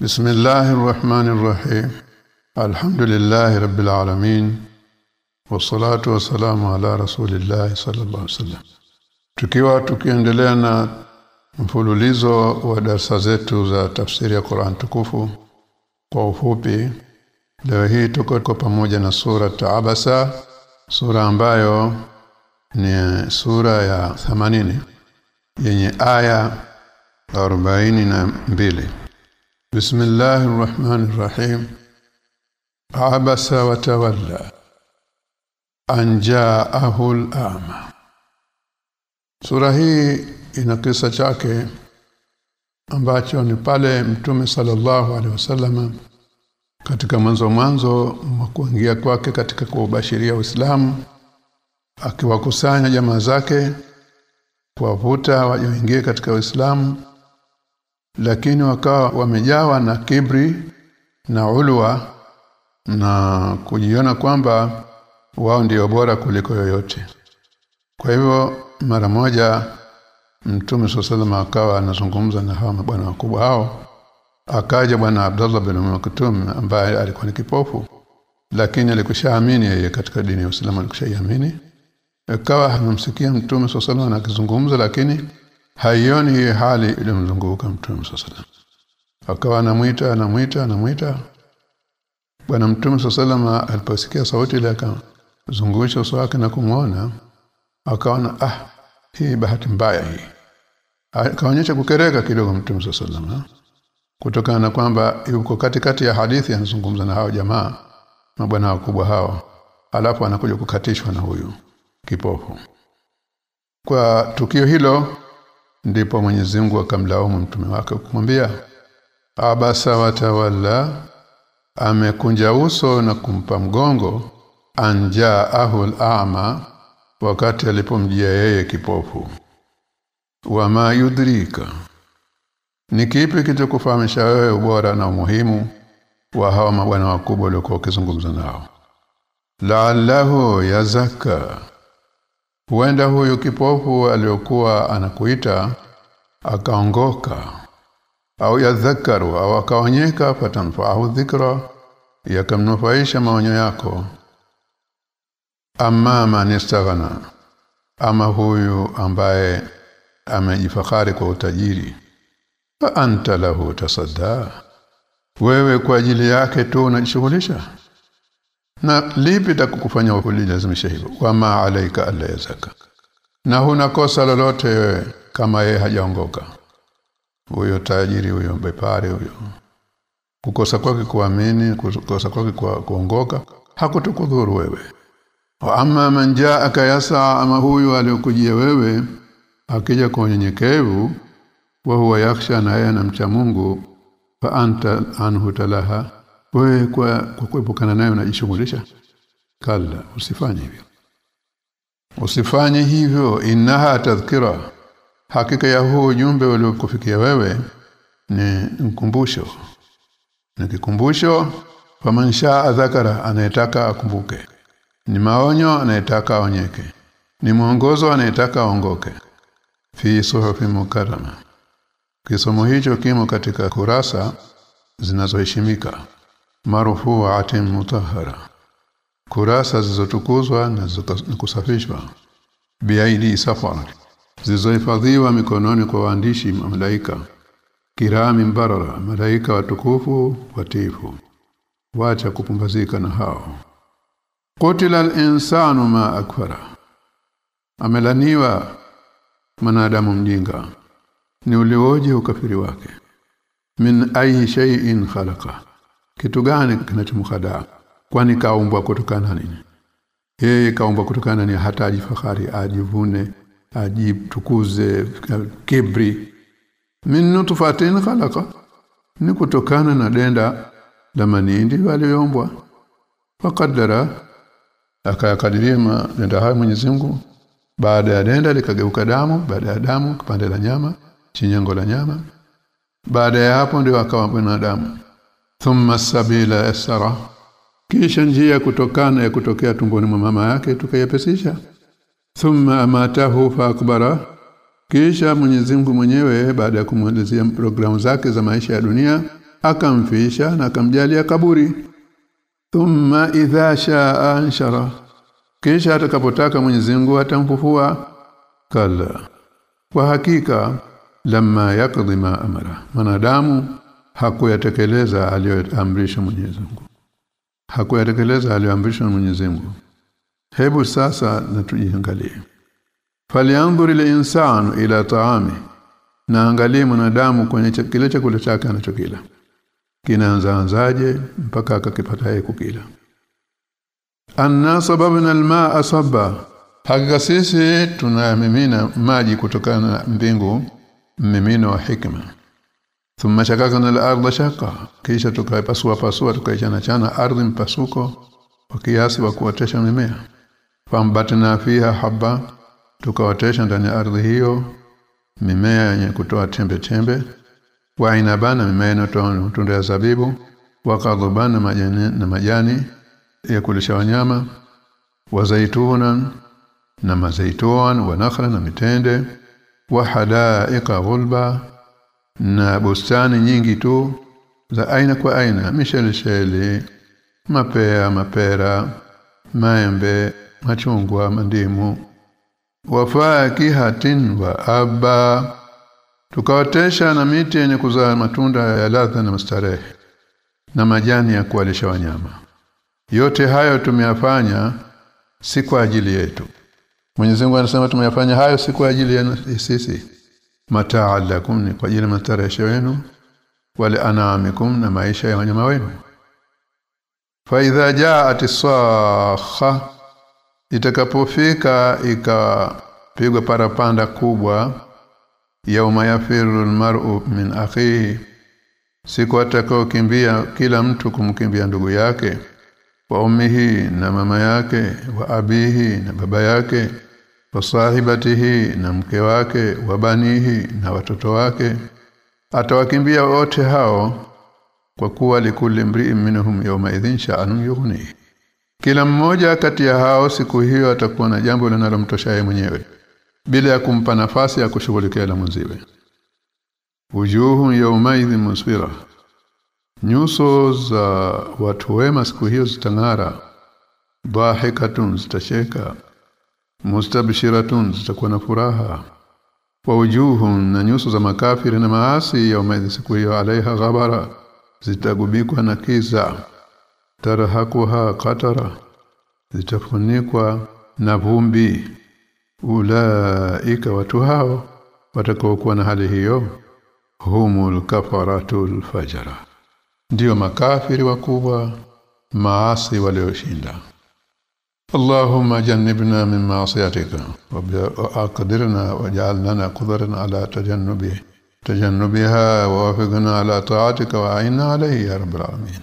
بسم الله الرحمن الرحيم الحمد لله رب العالمين والصلاة والسلام على رسول الله صلى الله عليه وسلم tukiwa tukiendelea na mfululizo wa darasa zetu za tafsiri ya Qur'an tukufu kwa ufupi leo hii tuko kwa pamoja na sura Abasa sura ambayo ni sura ya 80 yenye aya 42 بسم الله الرحمن الرحيم عبس وتولى أن جاءه الأعمى Sura hii ina kisa chake ambacho ni pale Mtume sallallahu alaihi wasallam katika mwanzo mwanzo wa kuingia kwake katika kuubashiria Uislamu akiwakusanya jamaa zake kuwavuta waingie katika Uislamu lakini wakawa wamejawa na kibri na ulwa na kujiona kwamba wao ndio bora kuliko yoyote. Kwa hivyo mara moja Mtume SAW akawa anazungumza na hawa mabwana wakubwa hao. Akaja bwana Abdullah bin Maktum ambaye alikuwa ni kipofu lakini alikushaamini yeye katika dini ya Uislamu alikushaamini akawa anamsikia Mtume SAW akizungumza lakini haioni hii hali iliyomzunguka Mtume SAW akawa anamuita anamuita anamuita bwana Mtume SAW aliposikia sauti ile akazungusha uso wake na kumwona akaona ah hii bahati mbaya hii. Akaonyesha kukereka kidogo Mtume SAW kutokana na kwamba yuko katikati ya hadithi anazungumza na hao jamaa mabwana wakubwa hao alafu anakuja kukatishwa na huyu kipofu. Kwa tukio hilo ndipo Mwenyezi Mungu akamlaumu mtume wake kumwambia abasa watawalla amekunja uso na kumpa mgongo anja ahul ama wakati alipomjia yeye kipofu. Wama yudrika ni kipi kitakufahamisha wewe ubora na umuhimu wa hawa mabwana wakubwa waliokuwa wakizungumza nao? La'allahu yazakka huenda huyu kipofu aliyokuwa anakuita akaongoka au yadhakaru au akaonyeka fatanfaahu dhikra yakamnufaisha maonyo yako. Amma man istaghna ama huyu ambaye amejifakhari kwa utajiri fa anta lahu tasadda wewe kwa ajili yake tu unajishughulisha na lipi takukufanya ulilazimisha hivyo? Wama alaika alla yazaka na huna kosa lolote kama yeye hajaongoka. Huyo tajiri huyo bepari huyo. Kukosa kwake kuamini kukosa kwake kwa kuongoka hakutukudhuru wewe. Wa amma man jaaka yasa ama huyu aliyokujia wewe akija kwa unyenyekevu wa huwa yakhsha na yeye anamcha Mungu fa anta anhu talaha wewe kwa kwa kuepukana nayo unajishughulisha kala usifanye hivyo. Usifanye hivyo innaha tadhkira. Hakika ya huu ujumbe uliokufikia wewe ni mkumbusho. Ni kikumbusho faman shaa anayetaka akumbuke. Ni maonyo anayetaka aonyeke. Ni mwongozo anayetaka aongoke. Fi suhufi mukarrama. Kisomo hicho kimo katika kurasa zinazoheshimika marfu'atin mutahhara. Kurasa zilizotukuzwa na kusafishwa biaidi safara zilizohifadhiwa mikononi kwa waandishi malaika. Kirami mbarara malaika watukufu watifu wacha kupumbazika na hao. Kutila al-insanu ma akfara. Amelaniwa mwanadamu mjinga. Ni ulioje ukafiri wake? Min ayi shay'in khalaqa kitu gani kinachomhadaa kwani kaumbwa kutokana nini? Yeye kaumbwa kutokana ni hata ajifahari ajivune ajitukuze kibri. Min nutfatin khalaqa. Ni kutokana na denda la manindi waliombwa fakadara akayakadiria denda hayo Mwenyezi Mungu. Baada ya denda likageuka damu baada ya damu kipande la nyama chinyango la nyama. Baada ya hapo ndio akawa binadamu thumma sabila yasara. Kisha njia kutokana ya kutokea tumboni mwa mama yake tukayepesisha thumma amatahu fa akbara. Kisha Mwenyezi Mungu mwenyewe baada ya kumwelezea programu zake za maisha ya dunia akamfisha na akamjalia kaburi. Thumma idha shaa anshara. Kisha atakapotaka Mwenyezi Mungu atamfufua. Kala kwa hakika lamma yakdhi ma amara. Manadamu hakuyatekeleza aliyoamrisha Mwenyezi Mungu. Hakuyatekeleza aliyoamrisha Mwenyezi Mungu. Hebu sasa na tujiangalie. Falyanzur insanu ila taami na angalie mwanadamu kwenye kile chakula chake anachokila. Kinaanzaanzaje mpaka akakipata yeye kukila? Anna sababna almaa sabba hakika sisi tunamimina maji kutokana na mbingu mmimino wa hikma thumma shakakna al-ardha shaqqa kisha tukaipasua pasua tukaichana chana ardhi mpasuko kwa kiasi wa kuotesha mimea. Fambatna fiha haba tukaotesha ndani ya ardhi hiyo mimea yenye kutoa tembe tembe wa inabana mimea inayotoa matunda ya zabibu. Wa kadhubana majani na majani ya kulisha wanyama. Wa zaituna na mazaitun wa nakhla na mitende. Wa hadaika ghulba na bustani nyingi tu za aina kwa aina mishelisheli mapea mapera maembe machungwa mandimu wafaa wafakihatin wa abba tukaotesha na miti yenye kuzaa matunda ya ladha na mustarehe na majani ya kualisha wanyama. Yote hayo tumeyafanya si kwa ajili yetu. Mwenyezi Mungu anasema tumeyafanya hayo si kwa ajili ya sisi mataa lakum ni kwa ajili ya wenu wale anamikum na maisha ya wanyama wenu. Fa idha jaat as itakapofika ikapigwa parapanda kubwa yauma yafiru almar'u min akhihi siku atakao kimbia kila mtu kumkimbia ndugu yake wa ummihi na mama yake wa abihi na baba yake wa sahibatihi na mke wake wabanihi na watoto wake atawakimbia wote hao kwa kuwa likuli mri'in minhum yawma idhin sha'anun yughni. Kila mmoja kati ya hao siku hiyo atakuwa na jambo linalomtosha mwenyewe bila ya kumpa nafasi ya kushughulikia la mwenziwe. Wujuhu yawmaidhin musfira. Nyuso za watu wema siku hiyo zitang'ara. Dhahikatun zitacheka mustabshiratun zitakuwa na furaha. Wa wujuhun na nyuso za makafiri na maasi ya yawmaidhin siku hiyo alaiha ghabara zitagubikwa na kiza. Tarahakuha qatara zitafunikwa na vumbi. Ulaika watu hao watakaokuwa na hali hiyo humul kafaratul fajara. Ndiyo makafiri wakubwa maasi walioshinda اللهم جنبنا من معصيتك وأقدرنا واجعلنا قدرا على تجنبه تجنبها ووفقنا على طاعتك وأعنا عليه يا رب العالمين.